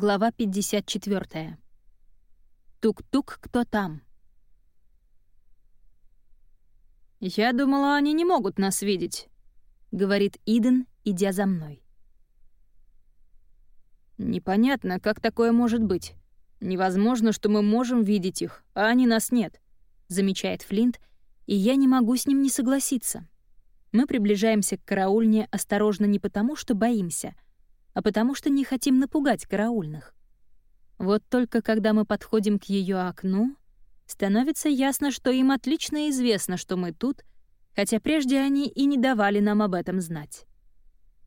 Глава 54. Тук-тук, кто там? «Я думала, они не могут нас видеть», — говорит Иден, идя за мной. «Непонятно, как такое может быть. Невозможно, что мы можем видеть их, а они нас нет», — замечает Флинт, и я не могу с ним не согласиться. Мы приближаемся к караульне осторожно не потому, что боимся — а потому что не хотим напугать караульных. Вот только когда мы подходим к ее окну, становится ясно, что им отлично известно, что мы тут, хотя прежде они и не давали нам об этом знать.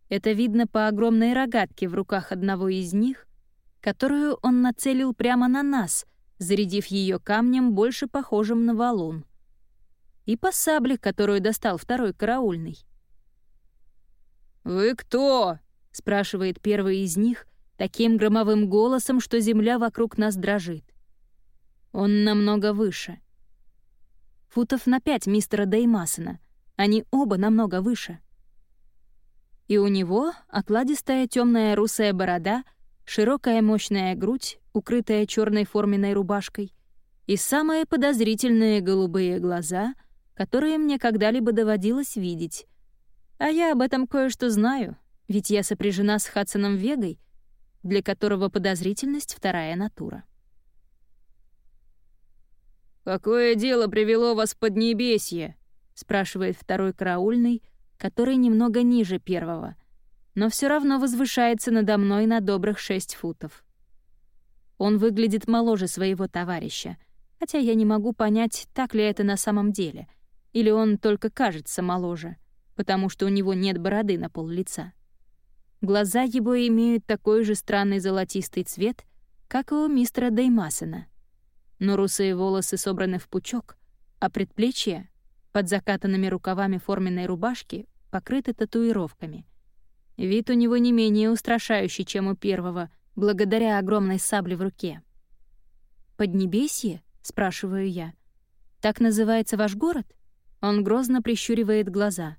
Это видно по огромной рогатке в руках одного из них, которую он нацелил прямо на нас, зарядив ее камнем, больше похожим на валун. И по сабле, которую достал второй караульный. «Вы кто?» — спрашивает первый из них таким громовым голосом, что земля вокруг нас дрожит. Он намного выше. Футов на пять мистера Деймасона. Они оба намного выше. И у него окладистая темная русая борода, широкая мощная грудь, укрытая черной форменной рубашкой, и самые подозрительные голубые глаза, которые мне когда-либо доводилось видеть. А я об этом кое-что знаю, ведь я сопряжена с Хадсоном Вегой, для которого подозрительность — вторая натура. «Какое дело привело вас в Поднебесье?» — спрашивает второй караульный, который немного ниже первого, но все равно возвышается надо мной на добрых шесть футов. Он выглядит моложе своего товарища, хотя я не могу понять, так ли это на самом деле, или он только кажется моложе, потому что у него нет бороды на пол лица. Глаза его имеют такой же странный золотистый цвет, как и у мистера Деймасона. Но русые волосы собраны в пучок, а предплечья, под закатанными рукавами форменной рубашки, покрыты татуировками. Вид у него не менее устрашающий, чем у первого, благодаря огромной сабле в руке. «Поднебесье?» — спрашиваю я. «Так называется ваш город?» Он грозно прищуривает глаза.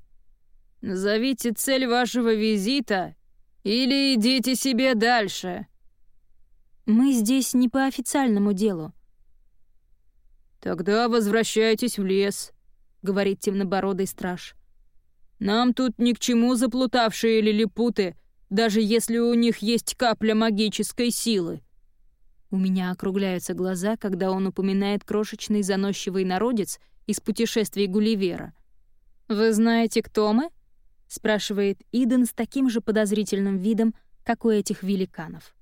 «Назовите цель вашего визита или идите себе дальше». «Мы здесь не по официальному делу». «Тогда возвращайтесь в лес», — говорит темнобородый страж. «Нам тут ни к чему заплутавшие лилипуты, даже если у них есть капля магической силы». У меня округляются глаза, когда он упоминает крошечный заносчивый народец из путешествий Гулливера. «Вы знаете, кто мы?» — спрашивает Иден с таким же подозрительным видом, как у этих великанов.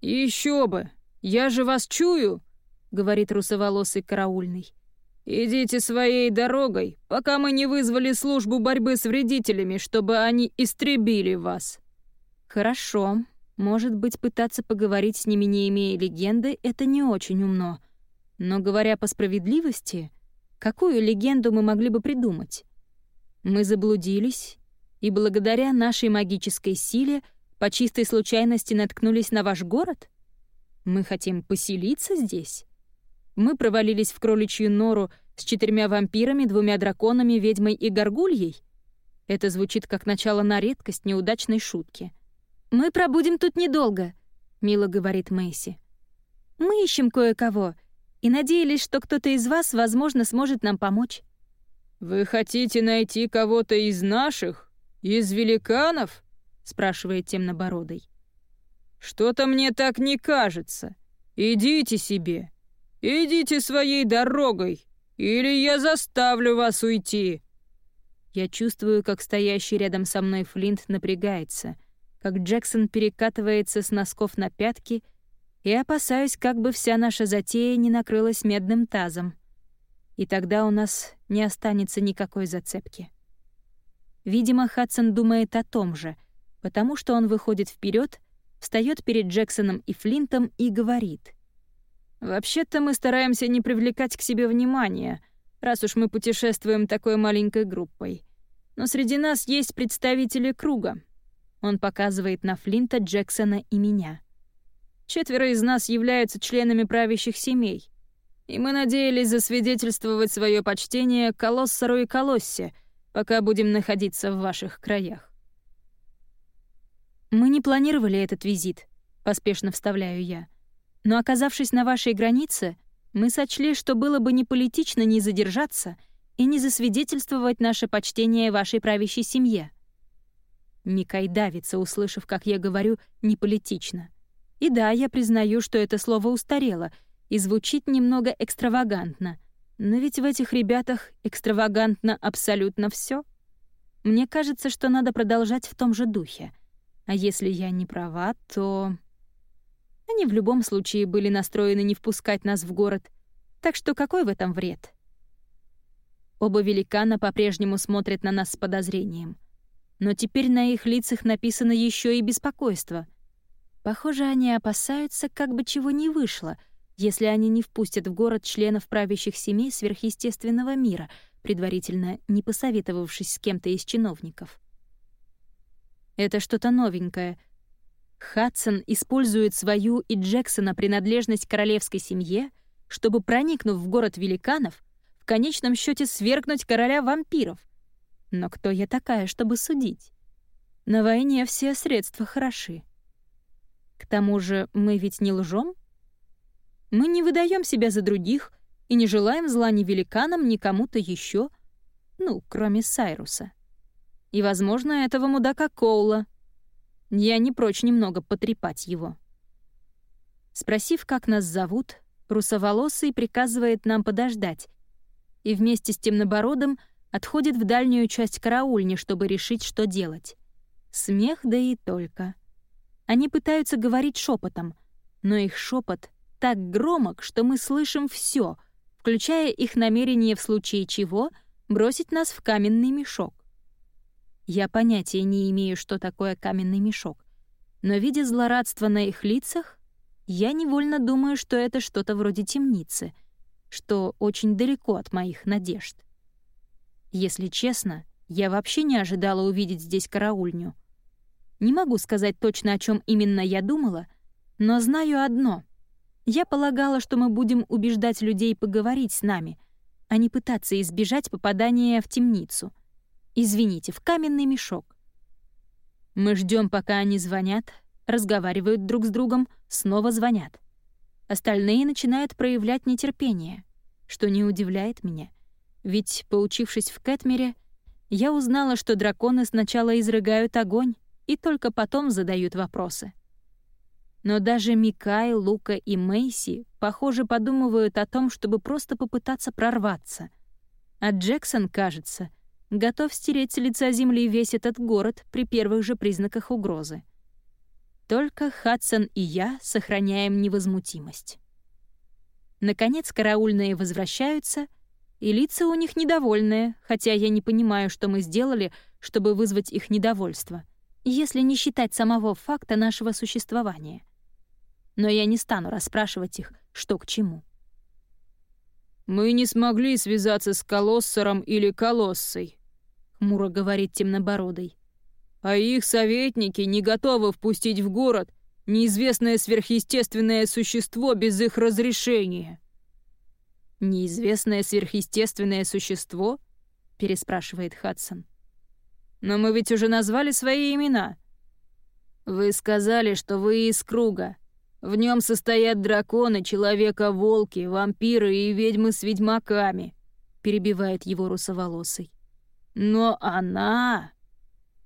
Еще бы! Я же вас чую!» — говорит русоволосый караульный. «Идите своей дорогой, пока мы не вызвали службу борьбы с вредителями, чтобы они истребили вас». «Хорошо. Может быть, пытаться поговорить с ними, не имея легенды, это не очень умно. Но, говоря по справедливости, какую легенду мы могли бы придумать? Мы заблудились, и благодаря нашей магической силе по чистой случайности наткнулись на ваш город? Мы хотим поселиться здесь? Мы провалились в кроличью нору с четырьмя вампирами, двумя драконами, ведьмой и горгульей? Это звучит как начало на редкость неудачной шутки. «Мы пробудем тут недолго», — мило говорит Мэйси. «Мы ищем кое-кого и надеялись, что кто-то из вас, возможно, сможет нам помочь». «Вы хотите найти кого-то из наших? Из великанов?» — спрашивает темнобородый. «Что-то мне так не кажется. Идите себе. Идите своей дорогой, или я заставлю вас уйти». Я чувствую, как стоящий рядом со мной Флинт напрягается, как Джексон перекатывается с носков на пятки, и опасаюсь, как бы вся наша затея не накрылась медным тазом и тогда у нас не останется никакой зацепки. Видимо, Хадсон думает о том же, потому что он выходит вперед, встает перед Джексоном и Флинтом и говорит. «Вообще-то мы стараемся не привлекать к себе внимания, раз уж мы путешествуем такой маленькой группой. Но среди нас есть представители круга». Он показывает на Флинта, Джексона и меня. «Четверо из нас являются членами правящих семей и мы надеялись засвидетельствовать свое почтение Колоссору и Колоссе, пока будем находиться в ваших краях. Мы не планировали этот визит, — поспешно вставляю я. «Но оказавшись на вашей границе, мы сочли, что было бы неполитично не задержаться и не засвидетельствовать наше почтение вашей правящей семье». Микай давится, услышав, как я говорю «неполитично». И да, я признаю, что это слово устарело и звучит немного экстравагантно. Но ведь в этих ребятах экстравагантно абсолютно все. Мне кажется, что надо продолжать в том же духе. А если я не права, то... Они в любом случае были настроены не впускать нас в город. Так что какой в этом вред? Оба великана по-прежнему смотрят на нас с подозрением. Но теперь на их лицах написано еще и беспокойство. Похоже, они опасаются, как бы чего не вышло, если они не впустят в город членов правящих семей сверхъестественного мира, предварительно не посоветовавшись с кем-то из чиновников. Это что-то новенькое. Хадсон использует свою и Джексона принадлежность королевской семье, чтобы, проникнув в город великанов, в конечном счете свергнуть короля вампиров. Но кто я такая, чтобы судить? На войне все средства хороши. К тому же мы ведь не лжем. Мы не выдаем себя за других и не желаем зла ни великанам, ни кому-то еще, ну, кроме Сайруса. И, возможно, этого мудака Коула. Я не прочь немного потрепать его. Спросив, как нас зовут, русоволосый приказывает нам подождать, и вместе с темнобородом отходит в дальнюю часть караульни, чтобы решить, что делать. Смех, да и только. Они пытаются говорить шепотом, но их шепот так громок, что мы слышим все, включая их намерение в случае чего бросить нас в каменный мешок. Я понятия не имею, что такое каменный мешок, но, видя злорадство на их лицах, я невольно думаю, что это что-то вроде темницы, что очень далеко от моих надежд. Если честно, я вообще не ожидала увидеть здесь караульню — не могу сказать точно, о чем именно я думала, но знаю одно. Я полагала, что мы будем убеждать людей поговорить с нами, а не пытаться избежать попадания в темницу. Извините, в каменный мешок. Мы ждем, пока они звонят, разговаривают друг с другом, снова звонят. Остальные начинают проявлять нетерпение, что не удивляет меня. Ведь, поучившись в Кэтмере, я узнала, что драконы сначала изрыгают огонь, и только потом задают вопросы. Но даже Микай, Лука и Мэйси, похоже, подумывают о том, чтобы просто попытаться прорваться. А Джексон, кажется, готов стереть с лица земли весь этот город при первых же признаках угрозы. Только Хадсон и я сохраняем невозмутимость. Наконец караульные возвращаются, и лица у них недовольные, хотя я не понимаю, что мы сделали, чтобы вызвать их недовольство — если не считать самого факта нашего существования. Но я не стану расспрашивать их, что к чему. «Мы не смогли связаться с Колоссором или Колоссой», — хмуро говорит Темнобородый. «А их советники не готовы впустить в город неизвестное сверхъестественное существо без их разрешения». «Неизвестное сверхъестественное существо?» — переспрашивает Хадсон. Но мы ведь уже назвали свои имена. Вы сказали, что вы из круга. В нем состоят драконы, человека-волки, вампиры и ведьмы с ведьмаками, перебивает его русоволосый. Но она...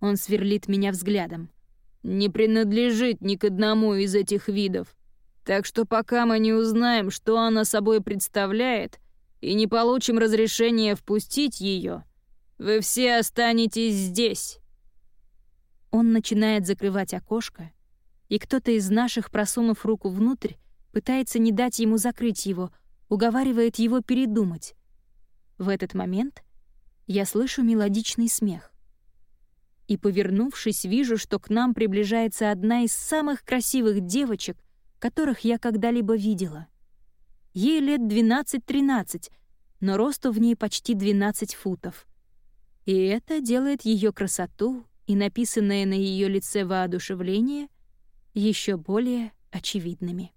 Он сверлит меня взглядом. Не принадлежит ни к одному из этих видов. Так что пока мы не узнаем, что она собой представляет, и не получим разрешения впустить ее, вы все останетесь здесь!» Он начинает закрывать окошко, и кто-то из наших, просунув руку внутрь, пытается не дать ему закрыть его, уговаривает его передумать. В этот момент я слышу мелодичный смех. И, повернувшись, вижу, что к нам приближается одна из самых красивых девочек, которых я когда-либо видела. Ей лет 12-13, но росту в ней почти 12 футов. И это делает ее красоту и написанное на ее лице воодушевление еще более очевидными.